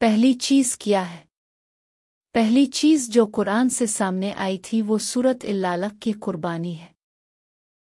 पहली चीज़ क्या है? पहली चीज़ जो कुरान से सामने आई थी वो सूरत इलालक की कुर्बानी है।